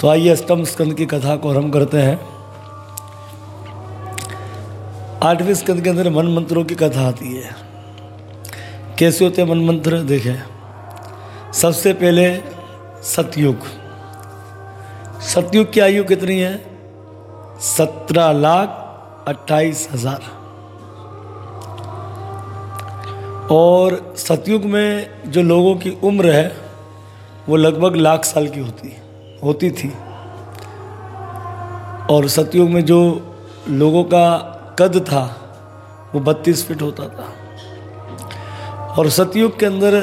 तो आइए अष्टम स्कंद की कथा को आरंभ करते हैं। आठवें स्कंद के अंदर मन मंत्रों की कथा आती है। कैसे होते मन मंत्र? देखें। सबसे पहले सतयुग। सतयुग की आयु कितनी है? सत्रह लाख अट्ठाईस हज़ार। और सतयुग में जो लोगों की उम्र है, वो लगभग लाख साल की होती होती थी। और सतयुग में जो लोगों का कद था, वो बत्तीस फीट होता था। और सतयुग के अंदर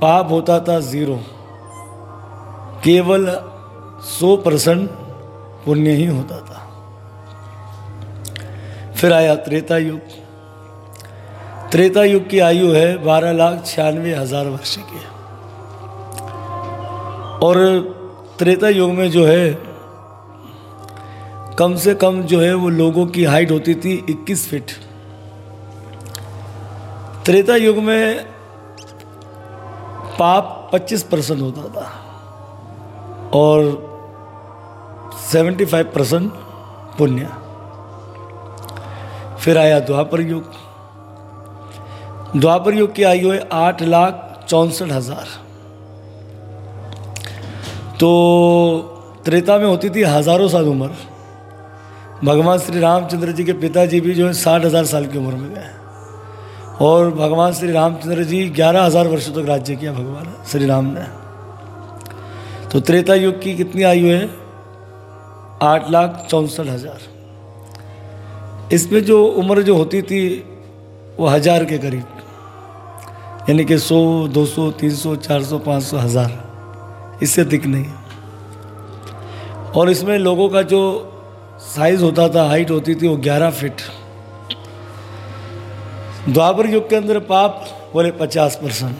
पाप होता था ज़ीरो। केवल सौ परसेंट पुण्य ही होता था। फिर आया त्रेता युग। त्रेता युग की आयु है बारह लाख छियानवे हज़ार वर्ष की। और त्रेता युग में जो है, कम से कम जो है वो लोगों की हाइट होती थी 21 फीट। त्रेता युग में पाप 25 परसेंट होता था और 75 परसेंट पुण्य। फिर आया द्वापर युग। द्वापर युग की आयु है आठ लाख चौंसठ हज़ार। तो त्रेता में होती थी हज़ारों साल उम्र। भगवान श्री रामचंद्र जी के पिताजी भी जो है साठ हज़ार साल की उम्र में गए और भगवान श्री रामचंद्र जी ग्यारह हज़ार वर्षों तक राज्य किया भगवान श्री राम ने। तो त्रेता युग की कितनी आयु है? आठ लाख चौंसठ हज़ार। इसमें जो उम्र जो होती थी, वो हज़ार के करीब। यानी कि सौ, दो सौ, तीन सौ, चार सौ, पाँच सौ, हज़ार। इससे अधिक नहीं। और इसमें लोगों का जो साइज़ होता था हाइट होती थी, वो ग्यारह फीट द्वापर युग के अंदर पाप बोले पचास परसेंट,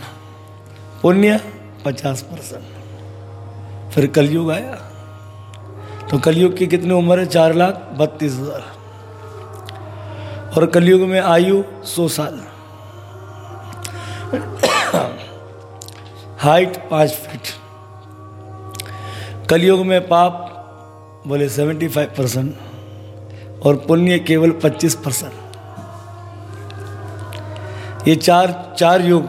पुण्य पचास परसेंट। फिर कलयुग आया। तो कलयुग की कितनी उम्र है? चार लाख बत्तीस हज़ार। और कलयुग में आयु सौ साल। हाइट पाँच फीट कलयुग में पाप बोले सेवेंटी फाइव परसेंट और पुण्य केवल पच्चीस परसेंट ये चार चार युग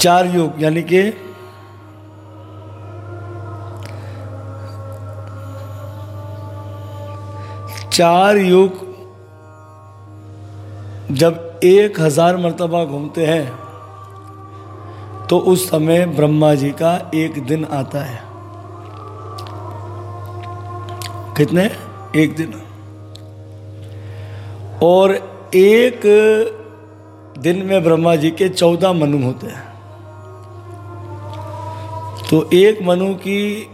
चार युग, यानी कि चार युग जब एक हज़ार मरतबा घूमते हैं तो उस समय ब्रह्मा जी का एक दिन आता है। कितने? एक दिन। और एक दिन में ब्रह्मा जी के चौदह मनु होते हैं। तो एक मनु की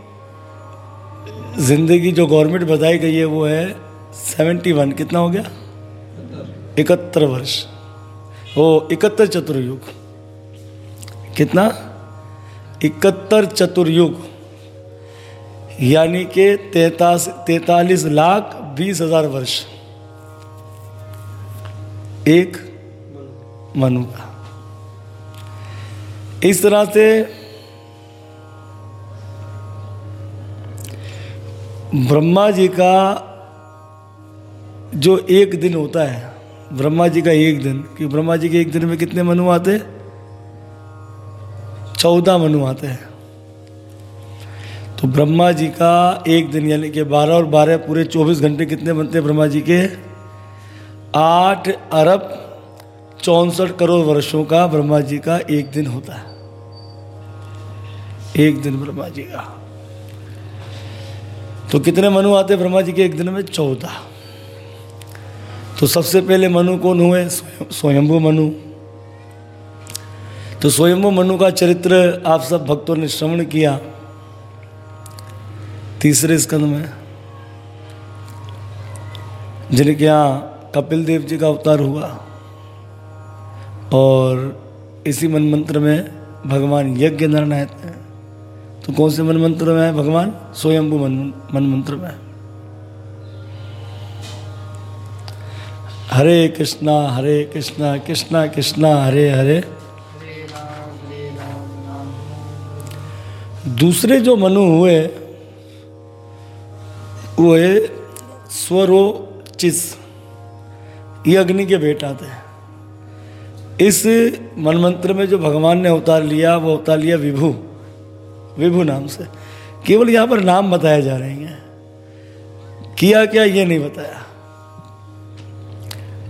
ज़िंदगी जो गवर्नमेंट बताई गई है, वो है सेवेंटी वन। कितना हो गया? इकहत्तर वर्ष। वो इकहत्तर चतुर्युग। कितना? इकहत्तर चतुर्युग, यानी के तैतास, तैतालीस लाख बीस हज़ार वर्ष। एक मनु का। इस तरह से ब्रह्मा जी का जो एक दिन होता है, ब्रह्मा जी का एक दिन, कि ब्रह्मा जी के एक दिन में कितने मनु आते चौदह मनु आते हैं। तो ब्रह्मा जी का एक दिन यानी कि बारह और बारह पूरे चौबीस घंटे कितने बनते हैं ब्रह्मा जी के? आठ अरब चौसठ करोड़ वर्षों का ब्रह्मा जी का एक दिन होता है। एक दिन ब्रह्मा जी का। तो कितने मनु आते हैं ब्रह्मा जी के एक दिन में? चौदह। तो सबसे पहले मनु कौन हुए? स्वयंभू मनु। तो स्वयंभू मनु का चरित्र आप सब भक्तों ने श्रवण किया तीसरे स्कंद में। जिनके यहाँ कपिल देव जी का अवतार हुआ। और इसी मन मंत्र में भगवान यज्ञ निर्णायत हैं। तो कौन से मन मंत्र में है भगवान? स्वयंभू मन मन मंत्र में। हरे कृष्णा हरे कृष्णा कृष्णा कृष्णा, हरे हरे। दूसरे जो मनु हुए वो है स्वरोचिस ये अग्नि के बेटा थे इस मनमंत्र में जो भगवान ने उतार लिया, वो उतार लिया विभु विभु नाम से। केवल यहाँ पर नाम बताए जा रहे हैं। किया क्या, ये नहीं बताया।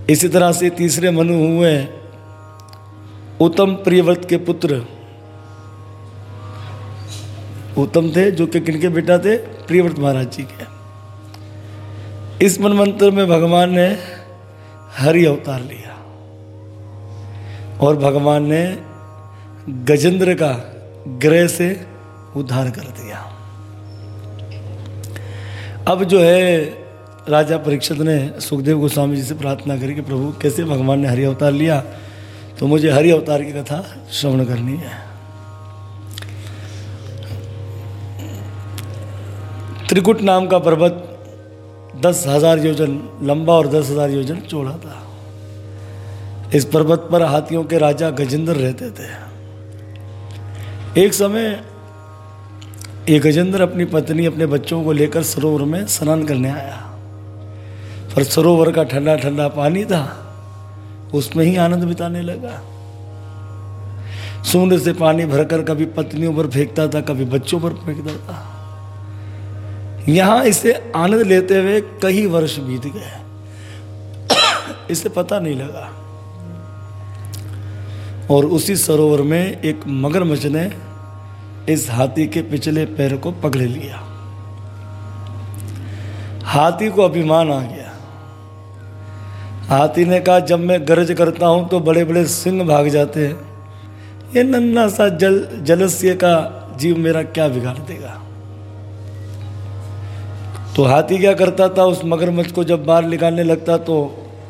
इसी तरह से तीसरे मनु हुए, उत्तम प्रियव्रत के पुत्र उत्तम थे, जो कि किनके बेटा थे? प्रियव्रत महाराज जी के। इस मन मंत्र में भगवान ने हरि अवतार लिया। और भगवान ने गजेंद्र का ग्रह से उद्धार कर दिया। अब जो है, राजा परीक्षित ने सुखदेव गोस्वामी जी से प्रार्थना करी कि प्रभु, कैसे भगवान ने हरि अवतार लिया? तो मुझे हरि अवतार की कथा श्रवण करनी है। त्रिकुट नाम का पर्वत दस हज़ार योजन, लंबा और दस हज़ार योजन चौड़ा था। इस पर्वत पर हाथियों के राजा गजेंद्र रहते थे। एक समय ये गजेंद्र अपनी पत्नी, अपने बच्चों को लेकर सरोवर में स्नान करने आया। पर सरोवर का ठंडा ठंडा पानी था, उसमें ही आनंद बिताने लगा। समुद्र से पानी भरकर कभी पत्नियों पर फेंकता था, कभी बच्चों पर फेंकता था। यहाँ इसे आनंद लेते हुए कई वर्ष बीत गए। इसे पता नहीं लगा। और उसी सरोवर में एक मगरमच्छ ने इस हाथी के पिछले पैर को पकड़ लिया। हाथी को अभिमान आ गया। हाथी ने कहा, जब मैं गरज करता हूँ तो बड़े बड़े सिंह भाग जाते हैं। ये नन्ना सा जल, जलस्य का जीव मेरा क्या बिगाड़ देगा? तो हाथी क्या करता था? उस मगरमच्छ को जब बाहर निकालने लगता तो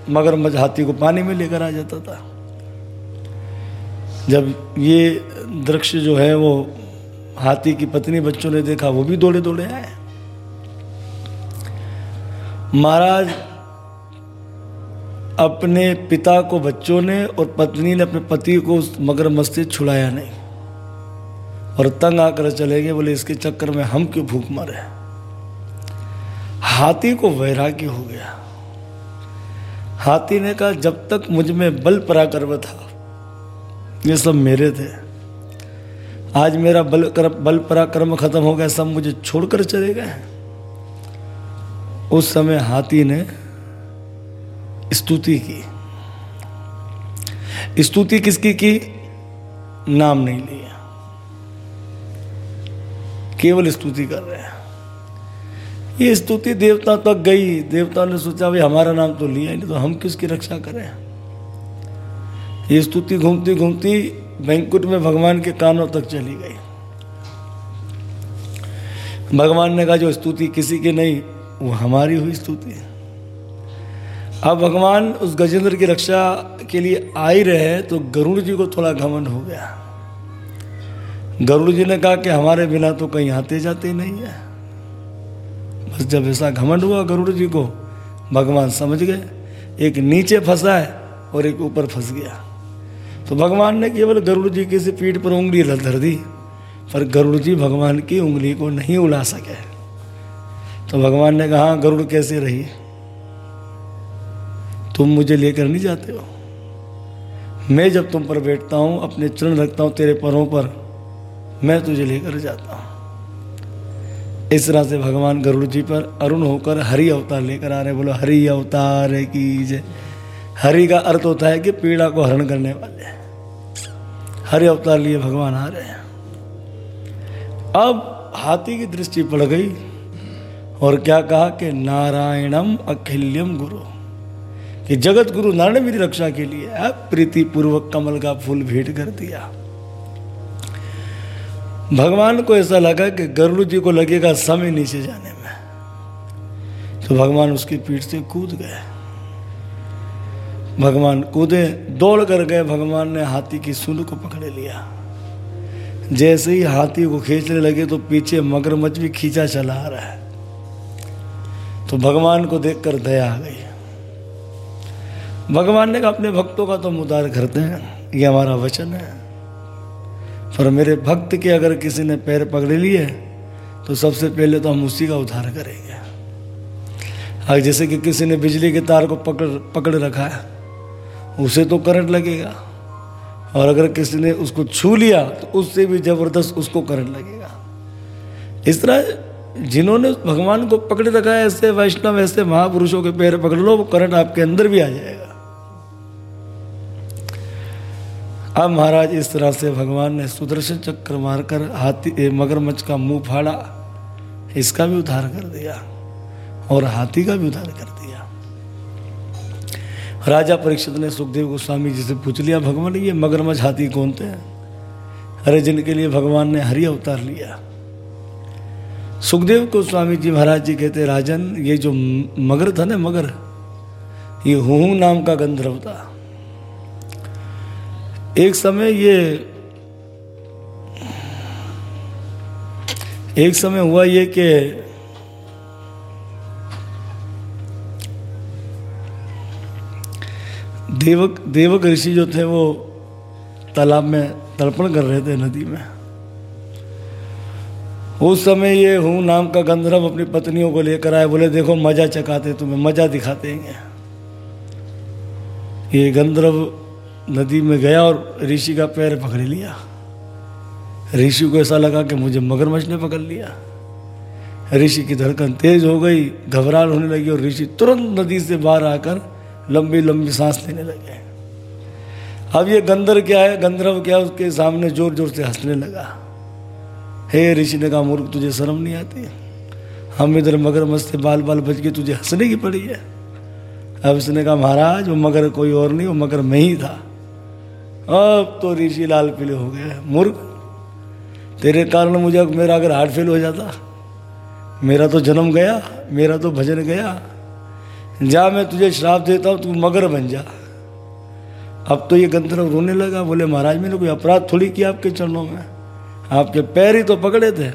मगरमच्छ हाथी को पानी में लेकर आ जाता था। जब ये दृश्य जो है वो हाथी की पत्नी बच्चों ने देखा, वो भी दौड़े दौड़े आए। महाराज अपने पिता को, बच्चों ने और पत्नी ने अपने पति को उस मगरमच्छ से छुड़ाया नहीं। और तंग आकर चले गए, बोले, इसके चक्कर में हम क्यों भूख मरे हाथी को वैराग्य हो गया। हाथी ने कहा जब तक मुझमें बल पराक्रम था ये सब मेरे थे। आज मेरा बल कर, बल पराक्रम खत्म हो गया सब मुझे छोड़कर चले गए। उस समय हाथी ने स्तुति की। स्तुति किसकी की? नाम नहीं लिया। केवल स्तुति कर रहे हैं। ये स्तुति देवता तक गई। देवता ने सोचा, भाई, हमारा नाम तो लिया नहीं तो हम किसकी रक्षा करें? ये स्तुति घूमती घूमती बैंकुट में भगवान के कानों तक चली गई। भगवान ने कहा, जो स्तुति किसी की नहीं, वो हमारी हुई स्तुति अब भगवान उस गजेंद्र की रक्षा के लिए आ ही रहे तो गरुड़ जी को थोड़ा घमंड हो गया। गरुड़ जी ने कहा कि हमारे बिना तो कहीं आते जाते नहीं है। बस जब ऐसा घमंड हुआ गरुड़ जी को, भगवान समझ गए, एक नीचे फंसा है और एक ऊपर फंस गया। तो भगवान ने केवल गरुड़ जी की पीठ पर उंगली धर दी, पर गरुड़ जी भगवान की उंगली को नहीं उड़ा सके। तो भगवान ने कहा, गरुड़ कैसे रही? तुम मुझे लेकर नहीं जाते हो। मैं जब तुम पर बैठता हूँ, अपने चरण रखता हूँ तेरे परों पर, मैं तुझे लेकर जाता हूँ। इस तरह से भगवान गरुड़ जी पर अरुण होकर हरि अवतार लेकर आ रहे बोलो, हरि अवतार की जय। हरि का अर्थ होता है कि पीड़ा को हरण करने वाले। हरि अवतार लिए भगवान आ रहे हैं। अब हाथी की दृष्टि पड़ गई और क्या कहा कि, नारायणम अखिल्यम गुरु। कि जगत गुरु नारायण मेरी रक्षा के लिए प्रीति पूर्वक कमल का फूल भेंट कर दिया। भगवान को ऐसा लगा कि गरुड़ जी को लगेगा समय नीचे जाने में। तो भगवान उसकी पीठ से कूद गए। भगवान कूदे, दौड़ कर गए, भगवान ने हाथी की सुन को पकड़े लिया। जैसे ही हाथी को खींचने लगे तो पीछे मगरमच्छ भी खींचा चला आ रहा है। तो भगवान को देखकर दया आ गई। भगवान ने कहा, अपने भक्तों का तो उदार करते हैं। ये हमारा वचन है। पर मेरे भक्त के अगर किसी ने पैर पकड़ लिए तो सबसे पहले तो हम उसी का उद्धार करेंगे। अगर जैसे कि किसी ने बिजली के तार को पकड़ पकड़ रखा है, उसे तो करंट लगेगा। और अगर किसी ने उसको छू लिया तो उससे भी ज़बरदस्त उसको करंट लगेगा। इस तरह जिन्होंने भगवान को पकड़ रखा है, ऐसे वैष्णव, ऐसे महापुरुषों के पैर पकड़ लो, वो करंट आपके अंदर भी आ जाएगा। अब महाराज इस तरह से भगवान ने सुदर्शन चक्र मारकर हाथी मगरमच्छ का मुँह फाड़ा, इसका भी उद्धार कर दिया और हाथी का भी उद्धार कर दिया। राजा परीक्षित ने सुखदेव गोस्वामी जी से पूछ लिया, भगवान, ये मगरमच्छ हाथी कौन थे? अरे, जिनके लिए भगवान ने हरि अवतार लिया। सुखदेव गोस्वामी जी महाराज जी कहते, राजन, ये जो मगर था ना मगर, ये हूँ नाम का गंधर्व था। एक समय ये, एक समय हुआ ये कि देवक देवक ऋषि जो थे वो तालाब में तर्पण कर रहे थे नदी में। उस समय ये हूँ नाम का गंधर्व अपनी पत्नियों को लेकर आए, बोले, देखो, मज़ा चकाते तुम्हें, मज़ा दिखाते हैं। ये गंधर्व नदी में गया और ऋषि का पैर पकड़ लिया। ऋषि को ऐसा लगा कि मुझे मगरमच्छ ने पकड़ लिया। ऋषि की धड़कन तेज हो गई, घबराहट होने लगी और ऋषि तुरंत नदी से बाहर आकर लंबी लंबी सांस लेने लगे। अब ये गंदर क्या है? गंधर्व क्या है? उसके सामने ज़ोर ज़ोर से हंसने लगा। हे ऋषि ने कहा, मूर्ख, तुझे शर्म नहीं आती? हम इधर मगरमच्छ से बाल बाल बच के तुझे हंसने की पड़ी है। अब इसने कहा, महाराज, वो मगर कोई और नहीं, वो मगर मैं ही था। अब तो ऋषि लाल पीले हो गए मूर्ख। तेरे कारण मुझे मेरा अगर हार्ट फेल हो जाता, मेरा तो जन्म गया, मेरा तो भजन गया। जा मैं तुझे श्राप देता हूँ, तू मगर बन जा। अब तो ये गंधर्व रोने लगा, बोले, महाराज, मैंने कोई अपराध थोड़ी किया आपके चरणों में? आपके पैर ही तो पकड़े थे।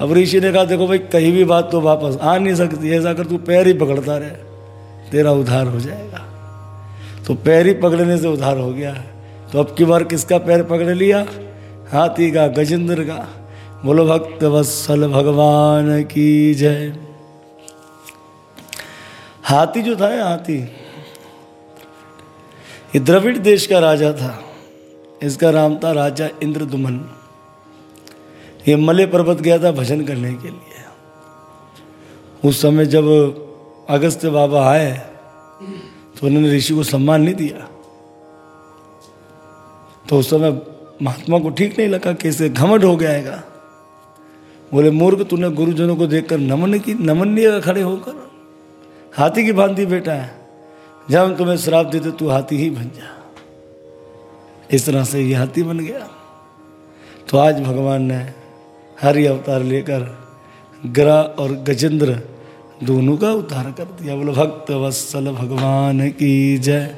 अब ऋषि ने कहा, देखो भाई, कहीं भी बात तो वापस आ नहीं सकती, ऐसा कर तू पैर ही पकड़ता रहे, तेरा उधार हो जाएगा। तो पैर ही पकड़ने से उधार हो गया। है तो अब की बार किसका पैर पकड़ लिया? हाथी का, गजेंद्र का। बोलो, भक्त वत्सल भगवान की जय। हाथी जो था, हाथी। ये द्रविड़ देश का राजा था। इसका नाम था राजा इंद्रदुमन। ये मले पर्वत गया था भजन करने के लिए। उस समय जब अगस्त बाबा आए तो उन्होंने ऋषि को सम्मान नहीं दिया। तो उस समय महात्मा को ठीक नहीं लगा कि इसे घमंड हो गया बोले, मूर्ख, तूने गुरुजनों को देखकर नमन की नमन नहीं खड़े होकर हाथी की भांति बेटा है। जब हम तुम्हें श्राप देते, तू हाथी ही बन जा। इस तरह से ये हाथी बन गया। तो आज भगवान ने हरि अवतार लेकर ग्रह और गजेंद्र दोनों का उद्धार कर दिया। बोलो, भक्त वत्सल भगवान की जय।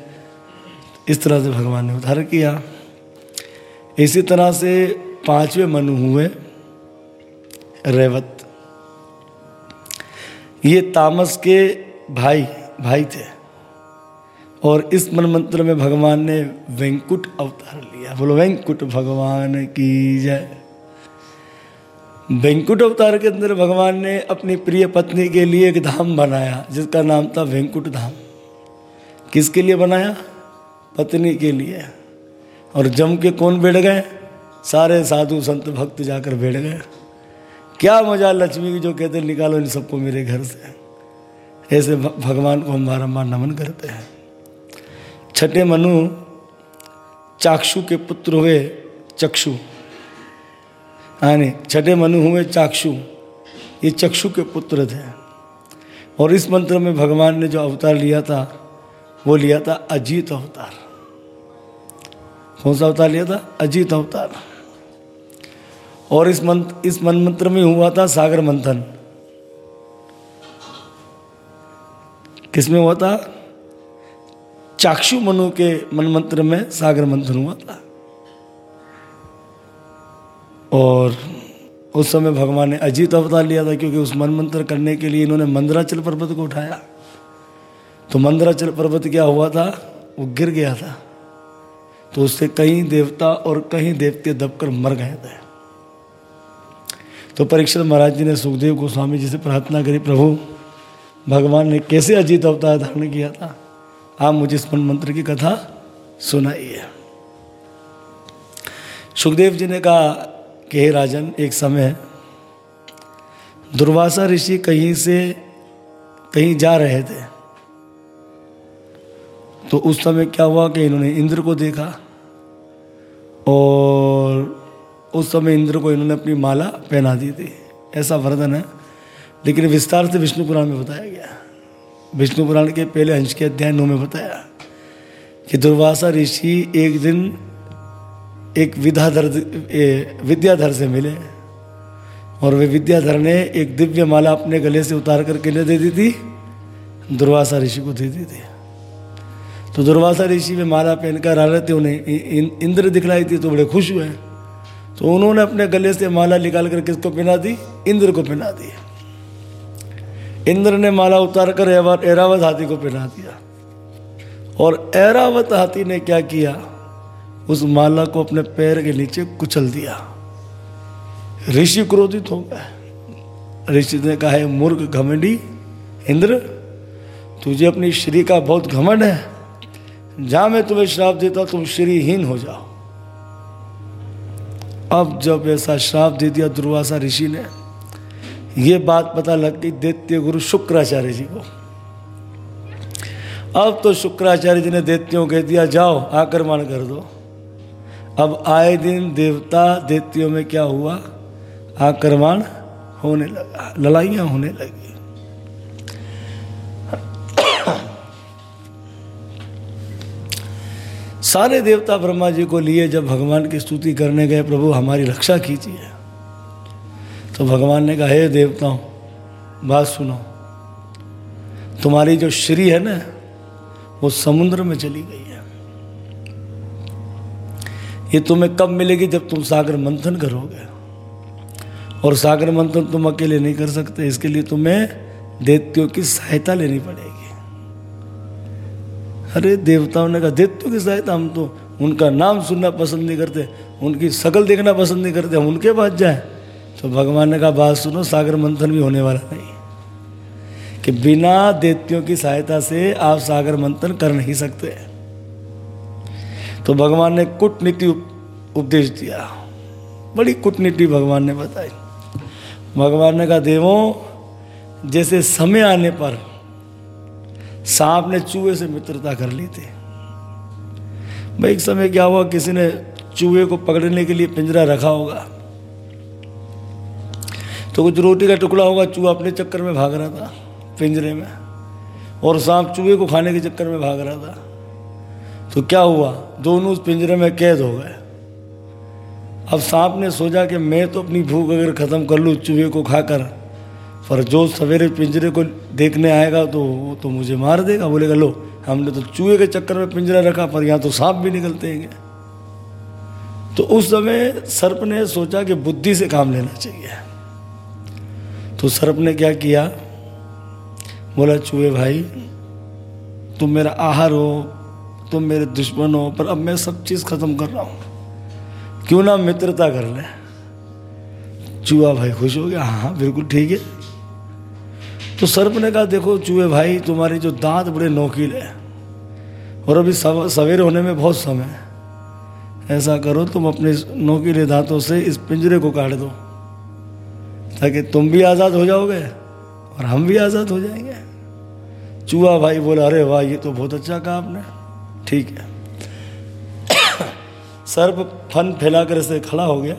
इस तरह से भगवान ने उद्धार किया। इसी तरह से पाँचवें मनु हुए, रेवत। ये तामस के भाई भाई थे। और इस मन मंत्र में भगवान ने वेंकुट अवतार लिया। बोलो, वेंकुट भगवान की जय। वेंकुट अवतार के अंदर भगवान ने अपनी प्रिय पत्नी के लिए एक धाम बनाया, जिसका नाम था वेंकुट धाम। किसके लिए बनाया? पत्नी के लिए। और जम के कौन बैठ गए? सारे साधु संत भक्त जाकर बैठ गए। क्या मज़ा लक्ष्मी की जो कहते निकालो इन सबको मेरे घर से। ऐसे भगवान को हम बारम्बार नमन करते हैं। छठे मनु, चाक्षु के पुत्र हुए चक्षु। आने छठे मनु हुए चाक्षु। ये चक्षु के पुत्र थे। और इस मंत्र में भगवान ने जो अवतार लिया था, वो लिया था अजीत अवतार। कौन सा अवतार लिया था? अजीत अवतार। और इस मंत्र इस मन मंत्र में हुआ था सागर मंथन। किसमें हुआ था? चाक्षु मनु के मन मंत्र में सागर मंथन हुआ था। और उस समय भगवान ने अजीत अवतार लिया था, क्योंकि उस मन मंत्र करने के लिए इन्होंने मंदराचल पर्वत को उठाया। तो मंदराचल पर्वत क्या हुआ था? वो गिर गया था। तो उससे कई देवता और कई देवते दबकर मर गए थे। तो परीक्षित महाराज जी ने सुखदेव गोस्वामी जी से प्रार्थना करी, प्रभु, भगवान ने कैसे अजीत अवतार धारण किया था? आप मुझे इस मंत्र की कथा सुनाइए। सुखदेव जी ने कहा कि, हे राजन, एक समय दुर्वासा ऋषि कहीं से कहीं जा रहे थे। तो उस समय क्या हुआ कि इन्होंने इंद्र को देखा और उस समय इंद्र को इन्होंने अपनी माला पहना दी थी। ऐसा वर्णन है। लेकिन विस्तार से विष्णु पुराण में बताया गया। विष्णु पुराण के पहले अंश के अध्याय नौ में बताया कि दुर्वासा ऋषि एक दिन एक विद्याधर विद्याधर से मिले और वे विद्याधर ने एक दिव्य माला अपने गले से उतार कर किन्हें दे दी थी? दुर्वासा ऋषि को दे दी थी। तो दुर्वासा ऋषि में माला पहनकर आ रहे थे, उन्हें इंद्र दिखलाई थी तो बड़े खुश हुए। तो उन्होंने अपने गले से माला निकाल कर किसको पहना दी? इंद्र को पहना दी इंद्र ने माला उतार कर एरावत हाथी को पहना दिया। और एरावत हाथी ने क्या किया? उस माला को अपने पैर के नीचे कुचल दिया। ऋषि क्रोधित हो गए। ऋषि ने कहा, है मूर्ख घमंडी, इंद्र, तुझे अपनी श्री का बहुत घमंड है। जहाँ मैं तुम्हें श्राप देता तुम श्रीहीन हो जाओ। अब जब ऐसा श्राप दे दिया दुर्वासा ऋषि ने, ये बात पता लग गई दैत्य गुरु शुक्राचार्य जी को। अब तो शुक्राचार्य जी ने दैत्यों कह दिया, जाओ, आक्रमण कर दो। अब आए दिन देवता दैत्यों में क्या हुआ? आक्रमण होने लगा, लड़ाइयाँ होने लगी। सारे देवता ब्रह्मा जी को लिए जब भगवान की स्तुति करने गए, प्रभु हमारी रक्षा कीजिए। तो भगवान ने कहा, हे देवताओं, बात सुनो। तुम्हारी जो श्री है ना, वो समुद्र में चली गई है। ये तुम्हें कब मिलेगी जब तुम सागर मंथन करोगे? और सागर मंथन तुम अकेले नहीं कर सकते, इसके लिए तुम्हें देवतियों की सहायता लेनी पड़ेगी। अरे देवताओं ने कहा देवतियों की सहायता हम तो उनका नाम सुनना पसंद नहीं करते, उनकी शकल देखना पसंद नहीं करते, हम उनके पास जाए। तो भगवान ने कहा, बात सुनो, सागर मंथन भी होने वाला नहीं कि बिना देवतियों की सहायता से आप सागर मंथन कर नहीं सकते। तो भगवान ने कूटनीति उपदेश दिया। बड़ी कूटनीति भगवान ने बताई। भगवान ने कहा, देवों, जैसे समय आने पर सांप ने चूहे से मित्रता कर ली थी। भाई, एक समय क्या हुआ, किसी ने चूहे को पकड़ने के लिए पिंजरा रखा होगा। तो कुछ रोटी का टुकड़ा होगा, चूहा अपने चक्कर में भाग रहा था पिंजरे में, और सांप चूहे को खाने के चक्कर में भाग रहा था। तो क्या हुआ, दोनों उस पिंजरे में कैद हो गए। अब सांप ने सोचा कि मैं तो अपनी भूख अगर ख़त्म कर लूँ चूहे को खाकर पर जो सवेरे पिंजरे को देखने आएगा तो वो तो मुझे मार देगा। बोलेगा, लो, हमने तो चूहे के चक्कर में पिंजरा रखा, पर यहाँ तो सांप भी निकलते हैं तो उस समय सर्प ने सोचा कि बुद्धि से काम लेना चाहिए। तो सर्प ने क्या किया? बोला, चूहे भाई, तुम मेरा आहार हो, तुम मेरे दुश्मन हो, पर अब मैं सब चीज़ ख़त्म कर रहा हूँ। क्यों ना मित्रता कर ले? चूहा भाई खुश हो गया हाँ बिल्कुल ठीक है। तो सर्प ने कहा, देखो चूहे भाई, तुम्हारे जो दांत बड़े नोकील हैं, और अभी सवेरे होने में बहुत समय है। ऐसा करो, तुम अपने नोकीले दांतों से इस पिंजरे को काट दो, ताकि तुम भी आज़ाद हो जाओगे और हम भी आज़ाद हो जाएँगे। चूहा भाई बोला, अरे वाह, ये तो बहुत अच्छा कहा आपने। ठीक है। सर्प फन फैलाकर ऐसे खड़ा हो गया।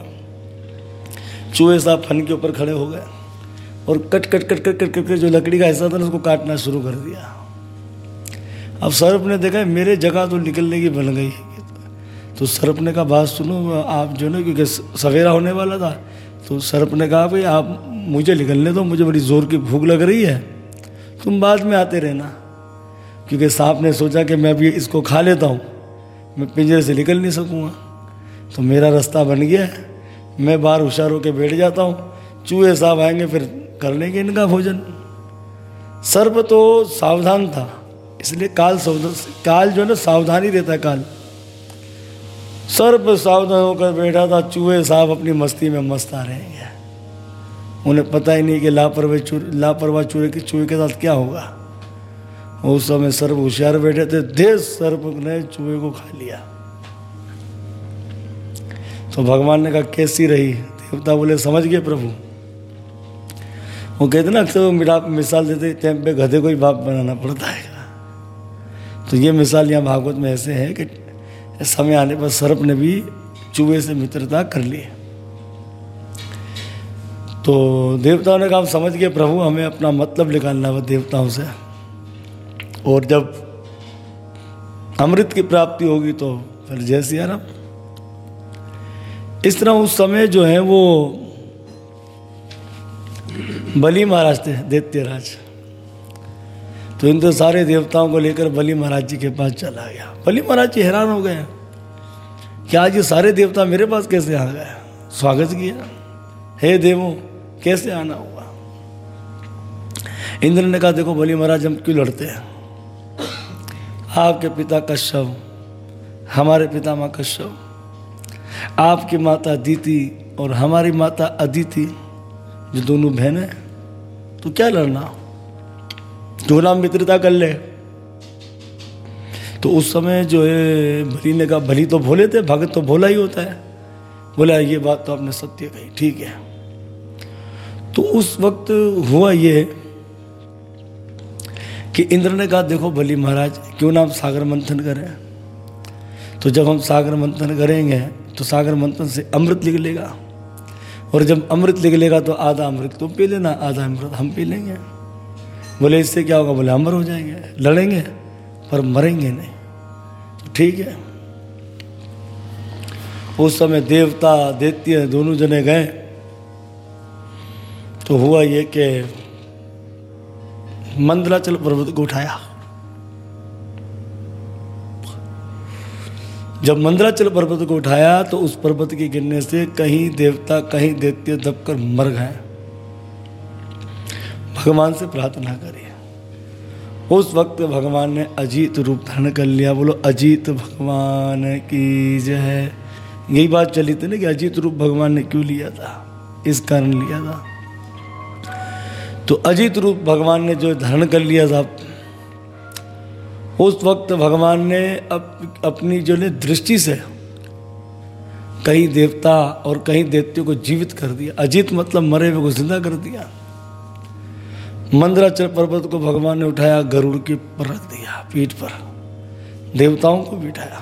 चूहे साहब फन के ऊपर खड़े हो गए। और cut cut cut cut cut cut जो लकड़ी का हिस्सा था ना, उसको काटना शुरू कर दिया। अब सर्प ने देखा, मेरे जगह तो निकलने की बन गई। तो सर्प ने कहा, बात सुनो, आप जो ना, क्योंकि सवेरा होने वाला था तो सर्प ने कहा, भाई, आप मुझे निकलने दो, मुझे बड़ी ज़ोर की भूख लग रही है, तुम बाद में आते रहना। क्योंकि सांप ने सोचा कि मैं अभी इसको खा लेता हूँ, मैं पिंजरे से निकल नहीं सकूँगा। तो मेरा रास्ता बन गया मैं बाहर होशियार होकर बैठ जाता हूँ, चूहे साहब आएँगे, फिर कर लेंगे इनका भोजन। सर्प तो सावधान था, इसलिए काल सावधान काल जो है ना, सावधानी देता है काल। सर्प सावधान होकर बैठा था, चूहे साहब अपनी मस्ती में मस्त आ रहे हैं। उन्हें पता ही नहीं कि लापरवाही चूर लापरवाह चूहे के चूहे के साथ क्या होगा। उस समय सर्प होशियार बैठे थे देश सर्प ने चूहे को खा लिया। तो भगवान ने कहा, कैसी रही? देवता बोले, समझ गए प्रभु। वो कहते ना अक्सर तो मिसाल देते टाइम पे गधे को ही बाप बनाना पड़ता है। तो ये मिसाल यहाँ भागवत में ऐसे है कि समय आने पर सर्प ने भी चूहे से मित्रता कर ली। तो देवताओं ने कहा समझ गए, प्रभु, हमें अपना मतलब निकालना है देवताओं से। और जब अमृत की प्राप्ति होगी तो फिर जय सिया इस तरह उस समय जो है वो बलि महाराज थे, दैत्य राज। तो इन तो सारे देवताओं को लेकर बलि महाराज जी के पास चला गया। बलि महाराज जी हैरान हो गए कि आज ये सारे देवता मेरे पास कैसे आ गए? स्वागत किया। हे देवो, कैसे आना हुआ? इंद्र ने कहा, देखो बलि महाराज, हम क्यों लड़ते हैं? आपके पिता कश्यप, हमारे पिता माँ कश्यप, आपकी माता दीति और हमारी माता अदिति जो दोनों बहनें तो क्या लड़ना? जो नाम मित्रता कर ले? तो उस समय जो है, भली ने कहा, भली तो भोले थे, भगत तो भोला ही होता है। बोला, ये बात तो आपने सत्य कही, ठीक है। तो उस वक्त हुआ ये कि इंद्र ने कहा, देखो भली महाराज, क्यों ना हम सागर मंथन करें? तो जब हम सागर मंथन करेंगे तो सागर मंथन से अमृत निकलेगा। और जब अमृत निकलेगा तो आधा अमृत तुम पी लेना, आधा अमृत हम पी लेंगे। बोले, इससे क्या होगा? बोले, अमर हो जाएँगे, लड़ेंगे, पर मरेंगे नहीं। तो ठीक है। उस समय देवता, दैत्य दोनों जने गए। तो हुआ ये कि मंदलाचल पर्वत को उठाया। जब मंदराचल पर्वत को उठाया तो उस पर्वत के गिरने से कहीं देवता, कहीं दैत्य दबकर मर गए। भगवान से प्रार्थना करिए उस वक्त भगवान ने अजीत रूप धारण कर लिया। बोलो, अजीत भगवान की जय यही बात चली थी ना कि अजीत रूप भगवान ने क्यों लिया था? इस कारण लिया था। तो अजीत रूप भगवान ने जो धारण कर लिया था उस वक्त भगवान ने अप, अपनी जो ने दृष्टि से कई देवता और कई देवतियों को जीवित कर दिया। अजीत मतलब मरे हुए को ज़िंदा कर दिया। मंदराचल पर्वत को भगवान ने उठाया गरुड़ के पर रख दिया पीठ पर। देवताओं को बिठाया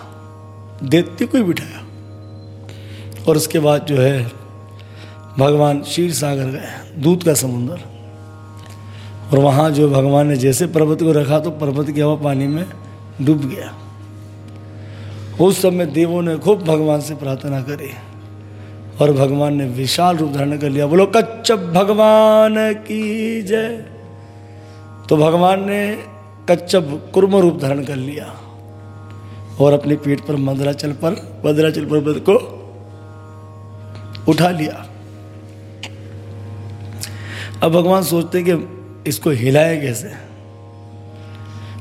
दैत्य को बिठाया। और उसके बाद जो है भगवान क्षीर सागर गए दूध का समुंदर। और वहाँ जो भगवान ने जैसे पर्वत को रखा तो पर्वत की हवा पानी में डूब गया। उस समय देवों ने खूब भगवान से प्रार्थना करी और भगवान ने विशाल रूप धारण कर लिया। बोलो, कच्चप भगवान की जय। तो भगवान ने कच्चप कुर्म रूप धारण कर लिया और अपनी पीठ पर मदराचल पर, मदराचल पर्वत को उठा लिया। अब भगवान सोचते कि इसको हिलाए कैसे?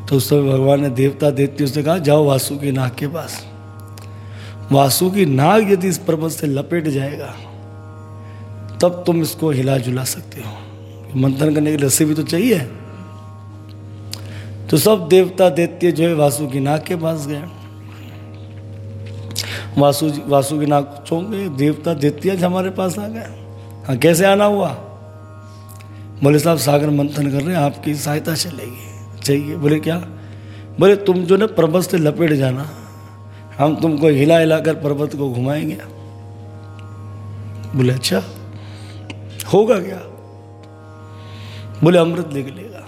तो उस समय भगवान ने देवता देती से कहा, जाओ वासु की नाक के पास। वासु की नाग यदि इस पर्वत से लपेट जाएगा, तब तुम इसको हिला जुला सकते हो। मंथन करने की रस्सी भी तो चाहिए। तो सब देवता देत्य जो है वासु की नाक के पास गए। वासु वासु की नाक चौंक गए। देवता देत्य हमारे पास आ गए। हाँ कैसे आना हुआ? बोले साहब सागर मंथन कर रहे हैं, आपकी सहायता चलेगी। चाहिए। बोले, क्या? बोले, तुम जो ना, पर्वत से लपेट जाना। हम तुमको हिला हिला कर पर्वत को घुमाएँगे। बोले अच्छा होगा क्या? बोले, अमृत निकलेगा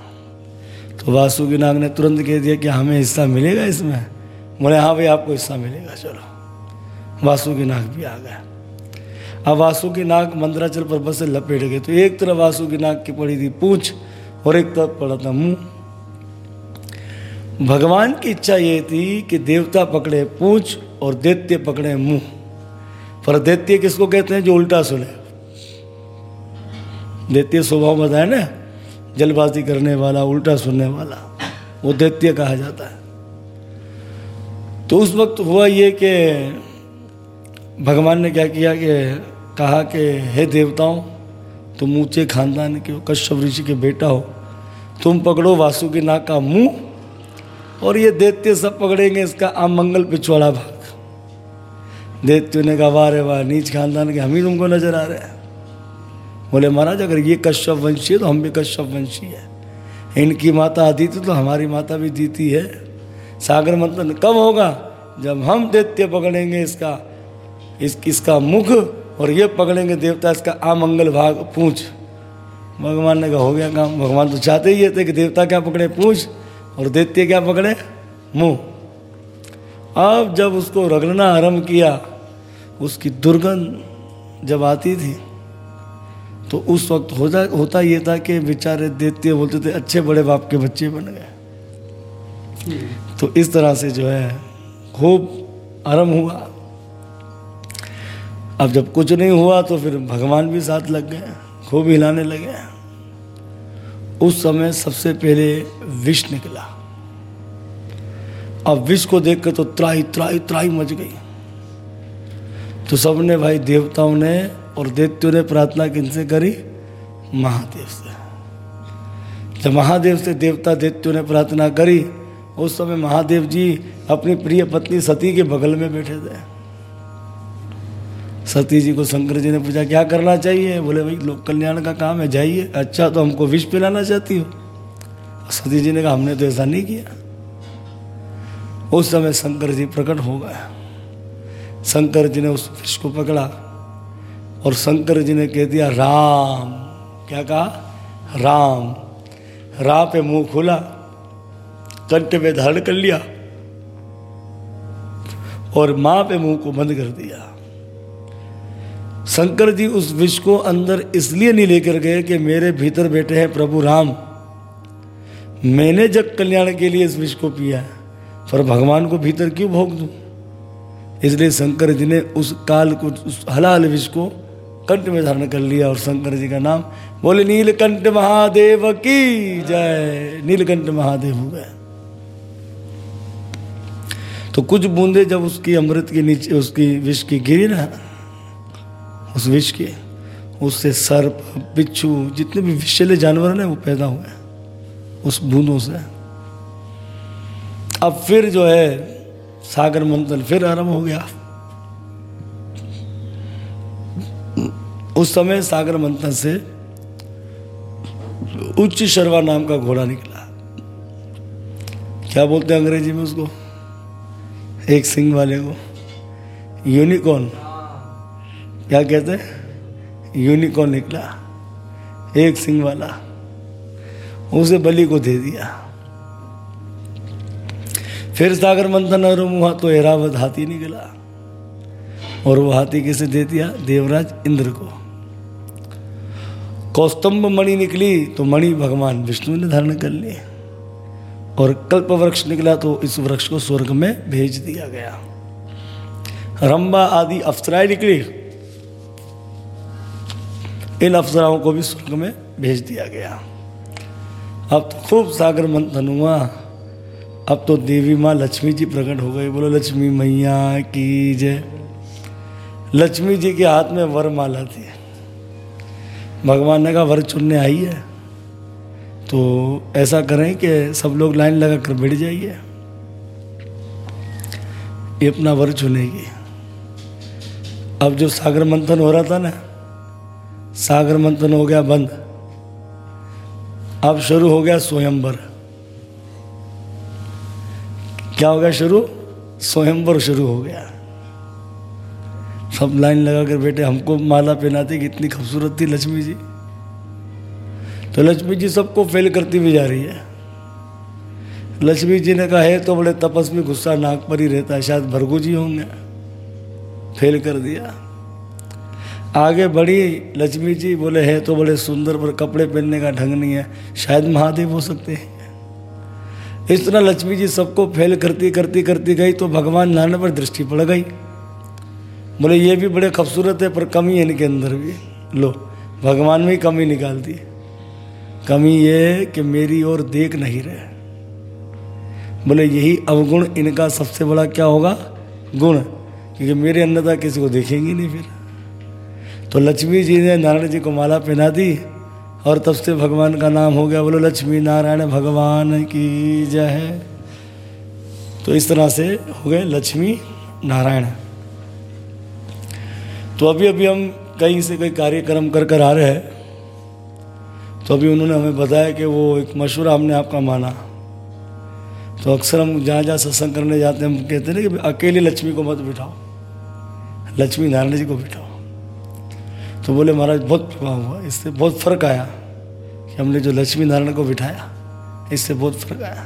तो वासुकी नाग ने तुरंत कह दिया कि हमें हिस्सा मिलेगा इसमें। बोले हाँ भाई, आपको हिस्सा मिलेगा, चलो। वासुकी नाग भी आ गया अब वासु की नाक मंदराचल पर्वत से लपेट गए। तो एक तरफ़ वासु की नाक की पड़ी थी पूछ और एक तरफ़ पड़ा था मुँह। भगवान की इच्छा ये थी कि देवता पकड़े पूछ और दैत्य पकड़े मुँह। पर दैत्य किसको कहते हैं जो उल्टा सुने? दैत्य स्वभाव बताए ना? जलबाजी करने वाला, उल्टा सुनने वाला। वो दैत्य कहा जाता है। तो उस वक्त हुआ ये कि भगवान ने क्या किया कि कहा कि, हे देवताओं, तुम ऊँचे खानदान के हो, कश्यप ऋषि के बेटा हो। तुम पकड़ो वासु के नाक का मुँह और ये दैत्य सब पकड़ेंगे इसका आम आमंगल पिछवाड़ा भाग। दैत्य ने कहा, वाह रे वाह, नीच खानदान के हम ही तुमको नज़र आ रहे हैं। बोले, महाराज, अगर ये कश्यप वंशी है तो हम भी कश्यप वंशी है। इनकी माता अदिति तो हमारी माता भी दीती है। सागर मंथन कब होगा जब हम दैत्य पकड़ेंगे इसका इस इसका मुख और ये पकड़ेंगे देवता इसका आमंगल भाग पूछ। भगवान ने कहा हो गया काम भगवान तो चाहते ही थे कि देवता क्या पकड़े पूछ और दैत्य क्या पकड़े? मुँह। अब जब उसको रगड़ना आरंभ किया उसकी दुर्गंध जब आती थी तो उस वक्त होता होता ये था कि बेचारे देते बोलते थे अच्छे बड़े बाप के बच्चे बन गए। तो इस तरह से जो है खूब आरंभ हुआ। अब जब कुछ नहीं हुआ तो फिर भगवान भी साथ लग गए, खूब हिलाने लगे। उस समय सबसे पहले विष निकला। अब विष को देख कर तो त्राई त्राई त्राई मच गई। तो सबने भाई देवताओं ने और दैत्यों ने प्रार्थना किनसे करी? महादेव से। जब महादेव से देवता दैत्यों ने प्रार्थना करी, उस समय महादेव जी अपनी प्रिय पत्नी सती के बगल में बैठे थे। सती जी को शंकर जी ने पूछा, क्या करना चाहिए? बोले, भाई, लोक कल्याण का काम है, जाइए। अच्छा तो हमको विष पिलाना चाहती हो। सती जी ने कहा, हमने तो ऐसा नहीं किया। उस समय शंकर जी प्रकट हो गए। शंकर जी ने उस विष को पकड़ा और शंकर जी ने कह दिया, राम। क्या कहा? राम। रा पे मुँह खोला, कंठ में धारण कर लिया और माँ पे मुँह को बंद कर दिया। शंकर जी उस विष को अंदर इसलिए नहीं लेकर गए कि मेरे भीतर बैठे हैं प्रभु राम। मैंने जग कल्याण के लिए इस विष को पिया, पर भगवान को भीतर क्यों भोग दूँ? इसलिए शंकर जी ने उस काल को, उस हलाल विष को कंठ में धारण कर लिया और शंकर जी का नाम बोले, नीलकंठ महादेव की जय। नीलकंठ महादेव हो गए। तो कुछ बूंदे जब उसकी अमृत के नीचे, उसकी विष की गिरी ना उस विष के, उससे सर्प बिच्छू, जितने भी विषैले जानवर हैं वो पैदा हुए उस बूंदों से। अब फिर जो है, सागर मंथन फिर आरंभ हो गया। उस समय सागर मंथन से उच्च शर्वा नाम का घोड़ा निकला। क्या बोलते हैं अंग्रेज़ी में उसको? एक सिंह वाले को। यूनिकॉर्न। क्या कहते हैं? यूनिकॉर्न निकला। एक सिंह वाला। उसे बलि को दे दिया। फिर सागर मंथन और हुआ तो एरावत हाथी निकला। और वो हाथी किसे दे दिया? देवराज इंद्र को। कौस्तंभ मणि निकली तो मणि भगवान विष्णु ने धारण कर ली और कल्प वृक्ष निकला तो इस वृक्ष को स्वर्ग में भेज दिया गया। रंबा आदि अप्सराएँ निकली। इन अफसराओं को भी स्वर्ग में भेज दिया गया। अब तो खूब सागर मंथन हुआ। अब तो देवी माँ लक्ष्मी जी प्रकट हो गई। बोलो, लक्ष्मी मैया की जय। लक्ष्मी जी के हाथ में वर माला थी। भगवान ने कहा, वर चुनने आई है। तो ऐसा करें कि सब लोग लाइन लगा कर बैठ जाइए। ये अपना वर चुनेगी। अब जो सागर मंथन हो रहा था ना सागर मंथन हो गया बंद। अब शुरू हो गया स्वयंवर। क्या हो गया शुरू? स्वयंवर शुरू हो गया। सब लाइन लगा कर बैठे, हमको माला पहनाते कितनी खूबसूरत थी लक्ष्मी जी। तो लक्ष्मी जी सबको फेल करती हुई जा रही है। लक्ष्मी जी ने कहा, है तो बड़े तपस्वी, गुस्सा नाक पर ही रहता है, शायद भरगू जी होंगे। फेल कर दिया। आगे बढ़ी, लक्ष्मी जी बोले, है तो बड़े सुंदर, पर कपड़े पहनने का ढंग नहीं है। शायद महादेव हो सकते हैं। इस तरह लक्ष्मी जी सबको फेल करती करती करती गई तो भगवान नारायण पर दृष्टि पड़ गई। बोले, ये भी बड़े खूबसूरत है, पर कमी है इनके अंदर भी। लो, भगवान में ही कमी निकाल दी कमी ये है कि मेरी ओर देख नहीं रहे। बोले, यही अवगुण इनका सबसे बड़ा क्या होगा? गुण, क्योंकि मेरे अन्नता किसी को देखेंगी नहीं फिर। तो लक्ष्मी जी ने नारायण जी को माला पहना दी और तब से भगवान का नाम हो गया, बोलो, लक्ष्मी नारायण, भगवान की जय है। तो इस तरह से हो गए लक्ष्मी नारायण। तो अभी अभी हम कहीं से कई कार्यक्रम कर कर आ रहे हैं तो अभी उन्होंने हमें बताया कि वो एक मशवरा हमने आपका माना। तो अक्सर हम जहाँ जहाँ सत्संग करने जाते हैं, हम कहते हैं ना कि अकेले लक्ष्मी को मत बिठाओ, लक्ष्मी नारायण जी को बिठाओ। तो बोले, महाराज, बहुत प्रभाव हुआ। इससे बहुत फ़र्क आया कि हमने जो लक्ष्मी नारायण को बिठाया, इससे बहुत फ़र्क आया।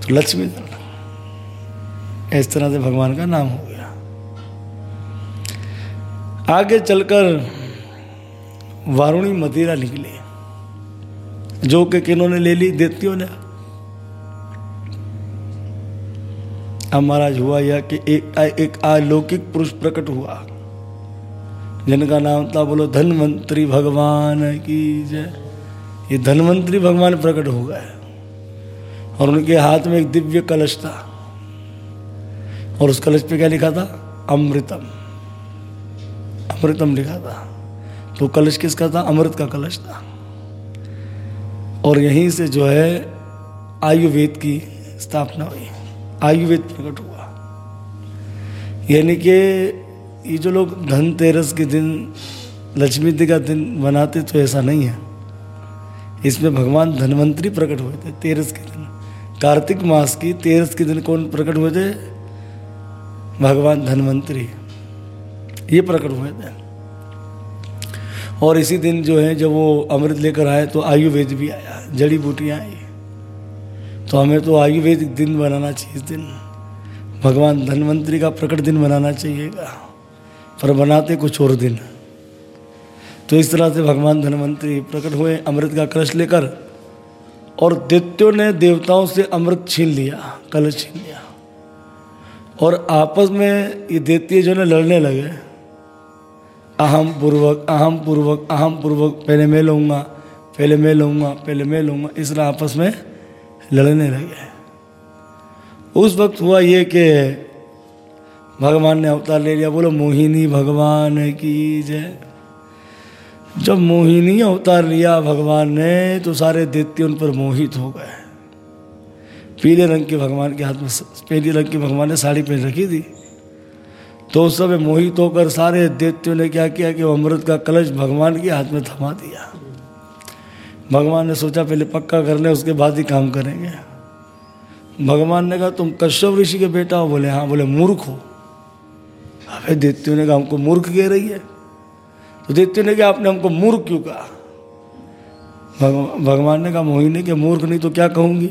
तो लक्ष्मी नारायण इस तरह से भगवान का नाम हो गया। आगे चलकर वारुणी मदिरा निकली, जो कि किन्होंने ले ली, देतियों ने। अब महाराज, हुआ यह कि एक एक अलौकिक पुरुष प्रकट हुआ। जिनका नाम था बोलो, धनवंतरी भगवान की जय। ये धनवंतरी भगवान प्रकट हो गए और उनके हाथ में एक दिव्य कलश था। और उस कलश पे क्या लिखा था? अमृतम। अमृतम लिखा था। तो कलश किसका था? अमृत का कलश था। और यहीं से जो है आयुर्वेद की स्थापना हुई। आयुर्वेद प्रकट हुआ। यानी कि ये जो लोग धनतेरस के दिन, लक्ष्मी जी का दिन मनाते तो ऐसा नहीं है। इसमें भगवान धनवंतरी प्रकट हुए थे तेरस के दिन। कार्तिक मास की तेरस के दिन कौन प्रकट हुए थे? भगवान धनवंतरी। ये प्रकट हुए थे। और इसी दिन जो है, जब वो अमृत लेकर आए तो आयुर्वेद भी आया, जड़ी बूटियाँ आई। तो हमें तो आयुर्वेदिक दिन बनाना चाहिए इस दिन। भगवान धनवंतरी का प्रकट दिन बनाना चाहिएगा। पर बनाते कुछ और दिन। तो इस तरह से भगवान धनवंतरी प्रकट हुए, अमृत का कलश लेकर, और दैत्यों ने देवताओं से अमृत छीन लिया, कलश छीन लिया। और आपस में ये दैत्य जो है लड़ने लगे। अहम पूर्वक अहम पूर्वक अहम पूर्वक, पहले मैं लूँगा, पहले मैं लूँगा, पहले मैं लूँगा, इस तरह आपस में लड़ने लगे। उस वक्त हुआ ये कि भगवान ने अवतार ले लिया, बोलो, मोहिनी भगवान की जय। जब मोहिनी अवतार लिया भगवान ने तो सारे दैत्य उन पर मोहित हो गए। पीले रंग के भगवान के हाथ में पीले रंग की भगवान ने साड़ी पहन रखी थी। तो उस समय मोहित होकर सारे दैत्यों ने क्या किया कि वो अमृत का कलश भगवान के हाथ में थमा दिया। भगवान ने सोचा, पहले पक्का कर ले, उसके बाद ही काम करेंगे। भगवान ने कहा, तुम कश्यप ऋषि के बेटा हो। बोले हाँ बोले, मूर्ख हो। अबे दैत्यों ने कहा, हमको मूर्ख कह रही है? तो दैत्यों ने कहा, आपने हमको मूर्ख क्यों कहा? भगवान ने कहा, मोहिनी के मूर्ख नहीं तो क्या कहूँगी?